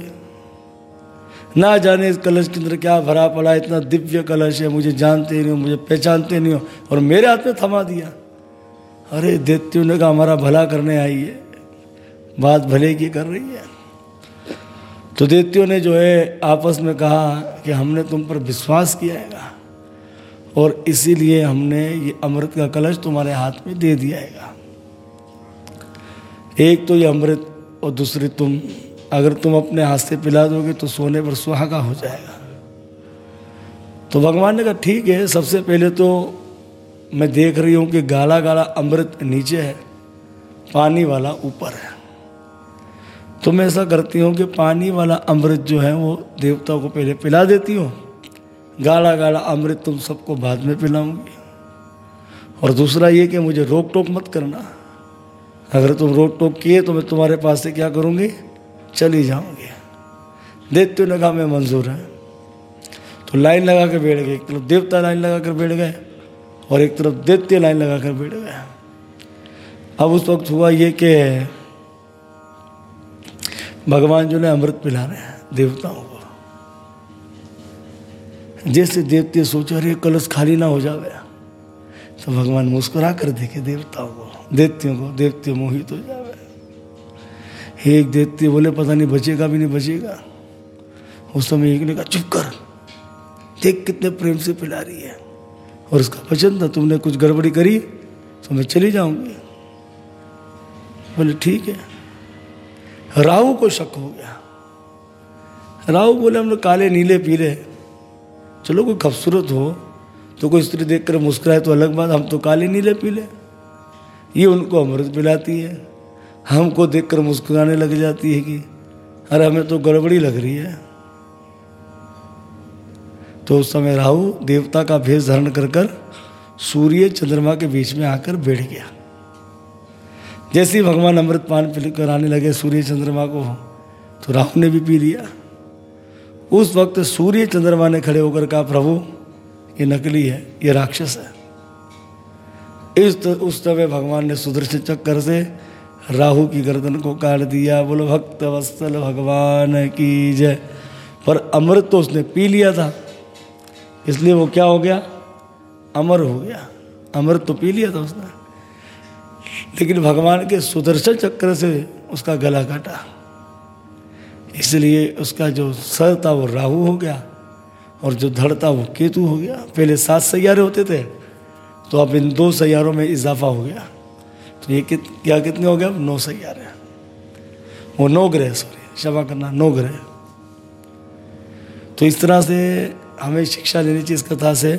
ना जाने इस कलश के अंदर क्या भरा पड़ा इतना दिव्य कलश है, मुझे जानते नहीं हो, मुझे पहचानते नहीं हो, और मेरे हाथ में थमा दिया। अरे दैत्यों ने कहा, हमारा भला करने आई है, बात भले की कर रही है। तो दैत्यों ने जो है, आपस में कहा कि हमने तुम पर विश्वास किया है। और इसीलिए हमने ये अमृत का कलश तुम्हारे हाथ में दे दिया है एक तो ये अमृत और दूसरी तुम, अगर तुम अपने हाथ से पिला दोगे तो सोने पर सुहागा हो जाएगा। तो भगवान ने कहा, ठीक है, सबसे पहले तो मैं देख रही हूँ कि गाला गाला अमृत नीचे है, पानी वाला ऊपर है। तो मैं ऐसा करती हूँ कि पानी वाला अमृत जो है वो देवताओं को पहले पिला देती हूँ गाढ़ा गाढ़ा अमृत तुम सबको बाद में पिलाऊँगी। और दूसरा ये कि मुझे रोक टोक मत करना। अगर तुम रोक टोक किए तो मैं तुम्हारे पास से क्या करूँगी? चली जाऊँगी। देखते ने कहा मैं मंजूर है। तो लाइन लगा कर बैठ गए। एक तरफ़ देवता लाइन लगा कर बैठ गए और एक तरफ़ दैत्य लाइन लगा कर बैठ गए। अब उस वक्त हुआ ये कि भगवान जो ने अमृत पिला रहे हैं, देवताओं जैसे देवते सोच रहे कलश खाली ना हो जावे। तो भगवान मुस्कुरा कर देखे, देवताओं को, देवतियों को, देवते मोहित हो जावे। एक देवते बोले, पता नहीं बचेगा भी नहीं बचेगा। उस समय एक ने कहा, चुप कर, देख कितने प्रेम से पिला रही है और उसका वचन था, तुमने कुछ गड़बड़ी करी तो मैं चली जाऊँगी। बोले, ठीक है। राहु को शक हो गया। राहु बोले हम लोग काले, नीले पीले चलो कोई खूबसूरत हो तो कोई स्त्री देखकर मुस्कुराए तो अलग बात, हम तो काले नीले पीले। ये उनको अमृत पिलाती है। हमको देखकर मुस्कुराने लग जाती है कि अरे हमें तो गड़बड़ी लग रही है। तो उस समय राहु देवता का भेष धारण कर कर सूर्य चंद्रमा के बीच में आकर बैठ गया। जैसे ही भगवान अमृत पान पिलकर आने लगे सूर्य चंद्रमा को तो राहु ने भी पी लिया। उस वक्त सूर्य चंद्रमा ने खड़े होकर कहा प्रभु ये नकली है ये राक्षस है। इस तो, उस समय भगवान ने सुदर्शन चक्कर से राहु की गर्दन को काट दिया। बोलो भक्त वत्सल भगवान की जय। पर अमृत तो उसने पी लिया था इसलिए वो क्या हो गया? अमर हो गया। अमृत तो पी लिया था उसने। लेकिन भगवान के सुदर्शन चक्र से उसका गला काटा। इसलिए उसका जो सर था वो राहु हो गया और जो धड़ था वो केतु हो गया। पहले सात सैारे होते थे तो अब इन दो सैारों में इजाफा हो गया। तो ये कित, क्या कितने हो गया नौ सैारे वो नौ ग्रह, सॉरी, क्षमा करना, नौ ग्रह। तो इस तरह से हमें शिक्षा लेनी चाहिए इस कथा से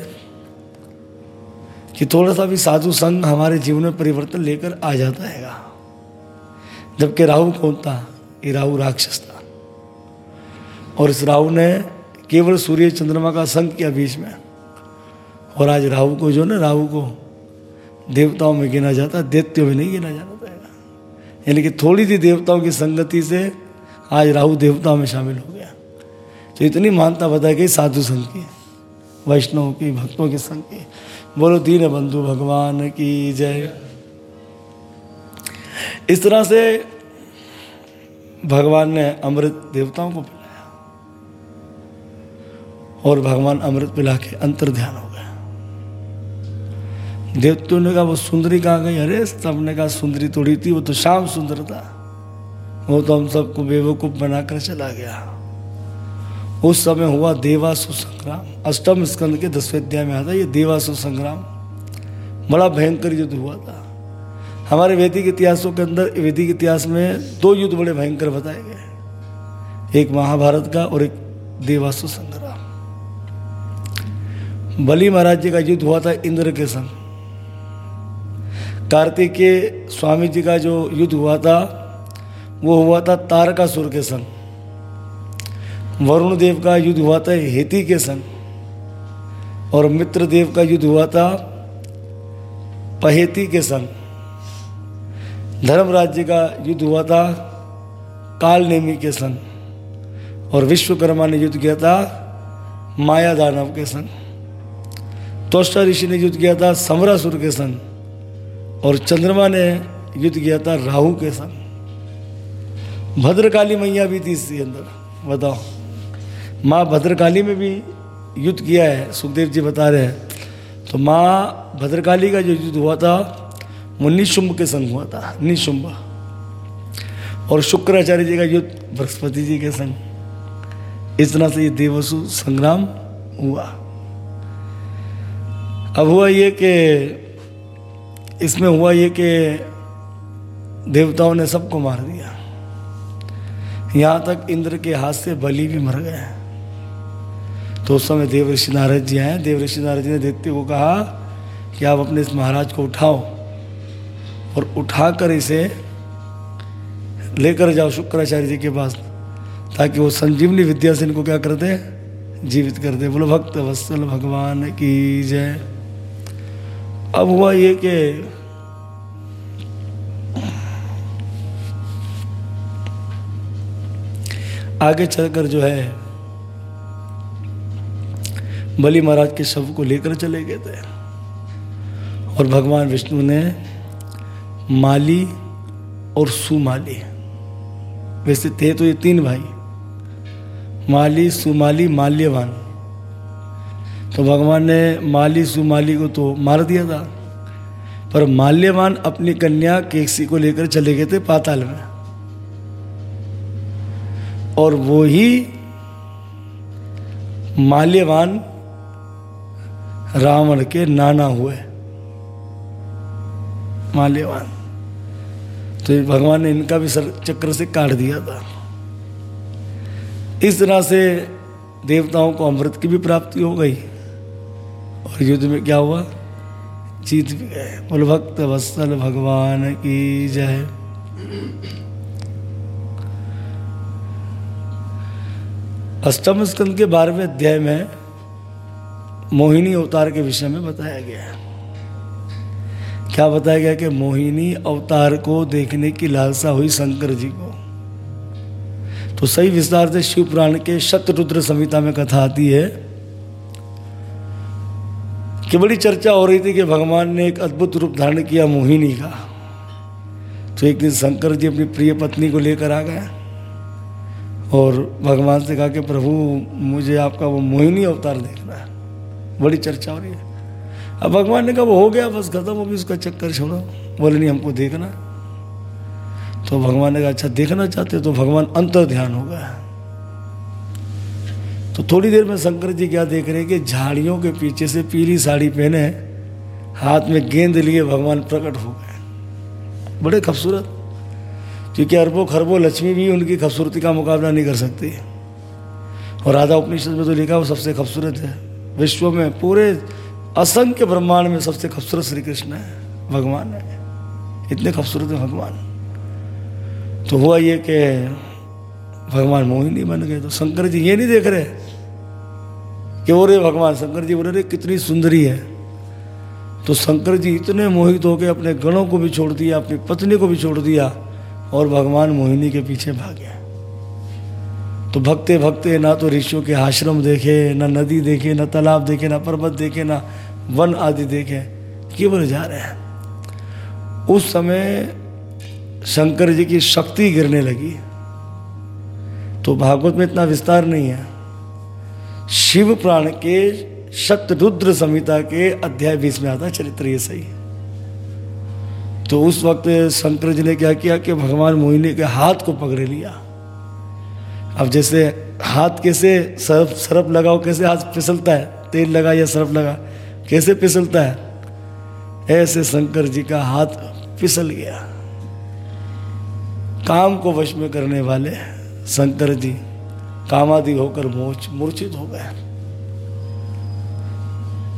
कि थोड़ा सा भी साधु संग हमारे जीवन में परिवर्तन लेकर आ जाता है। जबकि राहु कौन था? ये राहु राक्षस था। और इस राहु ने केवल सूर्य चंद्रमा का संग किया बीच में। और आज राहु को जो ना, राहु को देवताओं में गिना जाता, दैत्यों में नहीं गिना जाता यानी कि थोड़ी सी देवताओं की संगति से आज राहु देवताओं में शामिल हो गया। तो इतनी मानता बताई गई साधु संघ की, वैष्णव की, भक्तों के संघ की, बोलो दीन बंधु भगवान की जय। इस तरह से भगवान ने अमृत देवताओं को और भगवान अमृत पिला के अंतर ध्यान हो गया देवताओं ने कहा वो सुंदरी कहाँ गई? अरे, सबने कहा सुंदरी तोड़ी थी, वो तो शाम सुंदर था। वो तो हम सबको बेवकूफ़ बनाकर चला गया। उस समय हुआ देवासु संग्राम। अष्टम स्कंद के दसवें अध्याय में आता ये देवासु संग्राम। बड़ा भयंकर युद्ध हुआ था। हमारे वैदिक इतिहासों के अंदर, वैदिक इतिहास में दो युद्ध बड़े भयंकर बताए गए। एक महाभारत का और एक देवासु संग्राम। बलि महाराज जी का युद्ध हुआ था इंद्र के संग। कार्तिक के स्वामी जी का जो युद्ध हुआ था, वो हुआ था तारकासुर के संग। वरुण देव का युद्ध हुआ था हेती के संग। और मित्र देव का युद्ध हुआ था पहेती के संग। धर्म राज्य का युद्ध हुआ था काल नेमी के संग। और विश्वकर्मा ने युद्ध किया था माया दानव के संग। तोष्टा ऋषि ने युद्ध किया था, समरासुर के संग, और चंद्रमा ने युद्ध किया था, राहु के संग। भद्रकाली मैया भी थी इसके अंदर, बताओ। माँ भद्रकाली में भी युद्ध किया है, सुखदेव जी बता रहे हैं। तो माँ भद्रकाली का जो युद्ध हुआ था, वो निशुंभ के संग हुआ था, निशुंभ। और शुक्राचार्य जी का युद्ध बृहस्पति जी के संग। इस तरह से ये देवसु संग्राम हुआ। अब हुआ ये कि इसमें हुआ ये कि देवताओं ने सबको मार दिया। यहाँ तक इंद्र के हाथ से बलि भी मर गए। तो उस समय देव ऋषि नारद जी आए। देव ऋषि नारद जी ने देखते को कहा कि आप अपने इस महाराज को उठाओ और उठाकर इसे लेकर जाओ शुक्राचार्य जी के पास, ताकि वो संजीवनी विद्या से इनको क्या कर दे, जीवित कर दे। बोलो, भक्त वत्सल भगवान की जय। अब हुआ ये कि आगे चलकर जो है, बलि महाराज के शव को लेकर चले गए थे। और भगवान विष्णु ने माली और सुमाली, वैसे थे तो ये तीन भाई, माली, सुमाली, माल्यवान। तो भगवान ने माली सुमाली को तो मार दिया था। पर माल्यवान अपनी कन्या केसी को लेकर चले गए थे पाताल में। और वो ही माल्यवान रावण के नाना हुए। माल्यवान। तो भगवान ने इनका भी सर चक्र से काट दिया था। इस तरह से देवताओं को अमृत की भी प्राप्ति हो गई। और युद्ध में क्या हुआ? जीत गए। बोल, भक्त भगवान की जय। अष्टम स्कंद के बारहवें अध्याय में मोहिनी अवतार के विषय में बताया गया है। क्या बताया गया कि मोहिनी अवतार को देखने की लालसा हुई शंकर जी को? तो सही विस्तार से शिव पुराण के शतरुद्र संहिता में कथा आती है कि बड़ी चर्चा हो रही थी कि भगवान ने एक अद्भुत रूप धारण किया, मोहिनी का। तो एक दिन शंकर जी अपनी प्रिय पत्नी को लेकर आ गए और भगवान से कहा कि, प्रभु, मुझे आपका वो मोहिनी अवतार देखना है। बड़ी चर्चा हो रही है। अब भगवान ने कहा, वो हो गया, बस खत्म, अभी उसका चक्कर छोड़ो। बोले, नहीं, हमको देखना। तो भगवान ने कहा अच्छा देखना चाहते तो भगवान अंतर ध्यान हो। गया तो थोड़ी देर में शंकर जी क्या देख रहे हैं कि झाड़ियों के पीछे से पीली साड़ी पहने हाथ में गेंद लिए भगवान प्रकट हो गए। बड़े खूबसूरत। क्योंकि अरबों खरबों लक्ष्मी भी उनकी खूबसूरती का मुकाबला नहीं कर सकती। और राधा उपनिषद में तो लिखा वो सबसे खूबसूरत है। विश्व में पूरे असंख्य ब्रह्मांड में सबसे खूबसूरत श्री कृष्ण है, भगवान है। इतने खूबसूरत है भगवान। तो हुआ ये कि भगवान मोहिनी बन गए तो शंकर जी ये नहीं देख रहे कि वो रे भगवान, शंकर जी बोले, रे, कितनी सुंदरी है। तो शंकर जी इतने मोहित हो गए अपने गणों को भी छोड़ दिया, अपनी पत्नी को भी छोड़ दिया और भगवान मोहिनी के पीछे भागे तो भक्ते भक्ते ना तो ऋषियों के आश्रम देखे, ना नदी देखे, ना तालाब देखे, ना पर्वत देखे, ना वन आदि देखे, केवल जा रहे हैं। उस समय शंकर जी की शक्ति गिरने लगी। तो भागवत में इतना विस्तार नहीं है। शिव प्राण के शतरुद्र संहिता के अध्याय बीस में आता चरित्र ये सही तो उस वक्त शंकर जी ने क्या किया कि भगवान मोहिनी के हाथ को पकड़े लिया। अब जैसे हाथ कैसे सरफ सरफ लगाओ, कैसे हाथ फिसलता है? तेल लगा या सरफ लगा? कैसे फिसलता है? ऐसे शंकर जी का हाथ फिसल गया। काम को वश में करने वाले शंकर जी, कामादि होकर मोच, मूर्छित हो गए।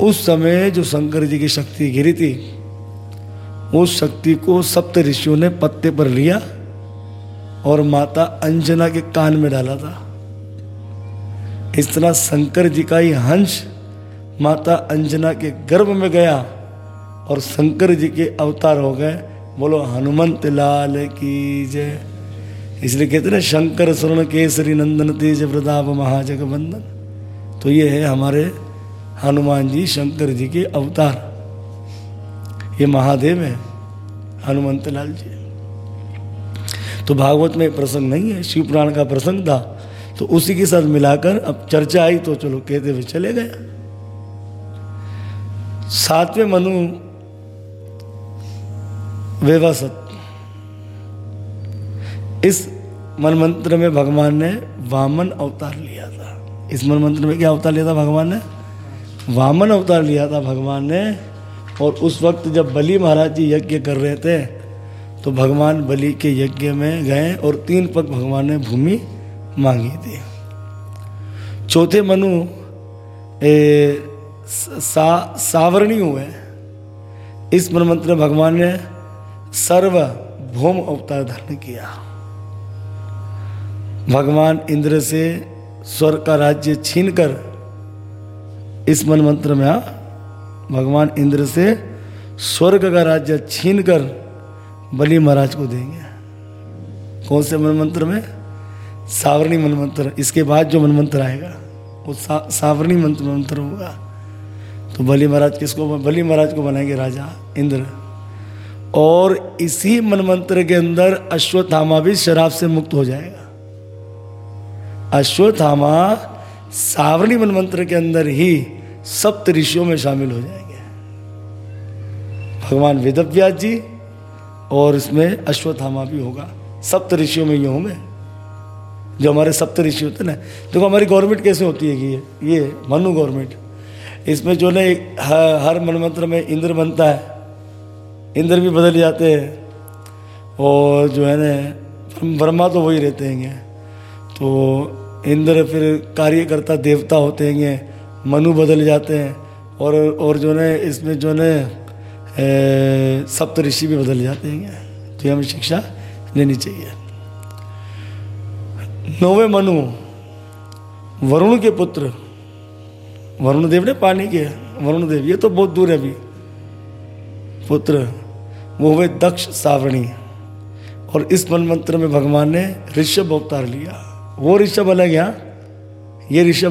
उस समय जो शंकर जी की शक्ति गिरी थी, उस शक्ति को सप्त ऋषियों ने पत्ते पर लिया और माता अंजना के कान में डाला था। इस तरह शंकर जी का ही हंस माता अंजना के गर्भ में गया और शंकर जी के अवतार हो गए। बोलो, हनुमंत लाल की जय। इसलिए कहते ना, शंकर, स्वर्ण, केसरी, नंदन, तेज प्रताप महाजग बंदन तो ये है हमारे हनुमान जी, शंकर जी के अवतार। ये महादेव है हनुमंत लाल जी। तो भागवत में प्रसंग नहीं है, शिव पुराण का प्रसंग था। तो उसी के साथ मिलाकर अब चर्चा आई तो चलो कहते हुए चले गए। सातवें मनु वेवासत। इस मन मंत्र में भगवान ने वामन अवतार लिया था। इस मन मंत्र में क्या अवतार लिया था भगवान ने? वामन अवतार लिया था भगवान ने। और उस वक्त जब बलि महाराज जी यज्ञ कर रहे थे तो भगवान बलि के यज्ञ में गए और तीन पग भगवान ने भूमि मांगी थी। चौथे मनु ए, सा सावरणी हुए। इस मंत्र भगवान ने सर्व भौम अवतार धारण किया। भगवान इंद्र से स्वर का राज्य छीनकर इस मन मंत्र में हाँ भगवान इंद्र से स्वर्ग का राज्य छीन कर बलि महाराज को देंगे। कौन से मन मंत्र में? सावरणी मन मंत्र। इसके बाद जो मन मंत्र आएगा वो सा, सावरणी मंत्र मंत्र होगा। तो बलि महाराज किसको बलि महाराज को बनाएँगे राजा इंद्र। और इसी मन मंत्र के अंदर अश्वत्थामा भी शराब से मुक्त हो जाएगा। अश्वत्थामा सावरणी मन मंत्र के अंदर ही सप्त ऋषियों में शामिल हो जाएँगे। भगवान वेदव्यास जी और इसमें अश्वत्थामा भी होगा। सप्त ऋषियों में ये होंगे। जो हमारे सप्त ऋषि होते ना, देखो हमारी गवर्नमेंट कैसे होती है कि ये ये मनु गवर्नमेंट। इसमें जो ना हर मनमंत्र में इंद्र बनता है। इंद्र भी बदल जाते हैं। और जो है ना ब्रह्मा तो वही रहते हैं। तो इंद्र फिर कार्यकर्ता देवता होते हैं मनु बदल जाते हैं और और जो है इसमें जो है ए, सप्त ऋषि भी बदल जाते हैं तो हमें शिक्षा लेनी चाहिए। नौवे मनु वरुण के पुत्र। वरुण देव ने पानी के वरुण देव ये तो बहुत दूर है अभी। पुत्र वो हुए दक्ष सावरणी। और इस मन मंत्र में भगवान ने ऋषभ अवतार लिया। वो ऋषभ अलग है ये ऋषभ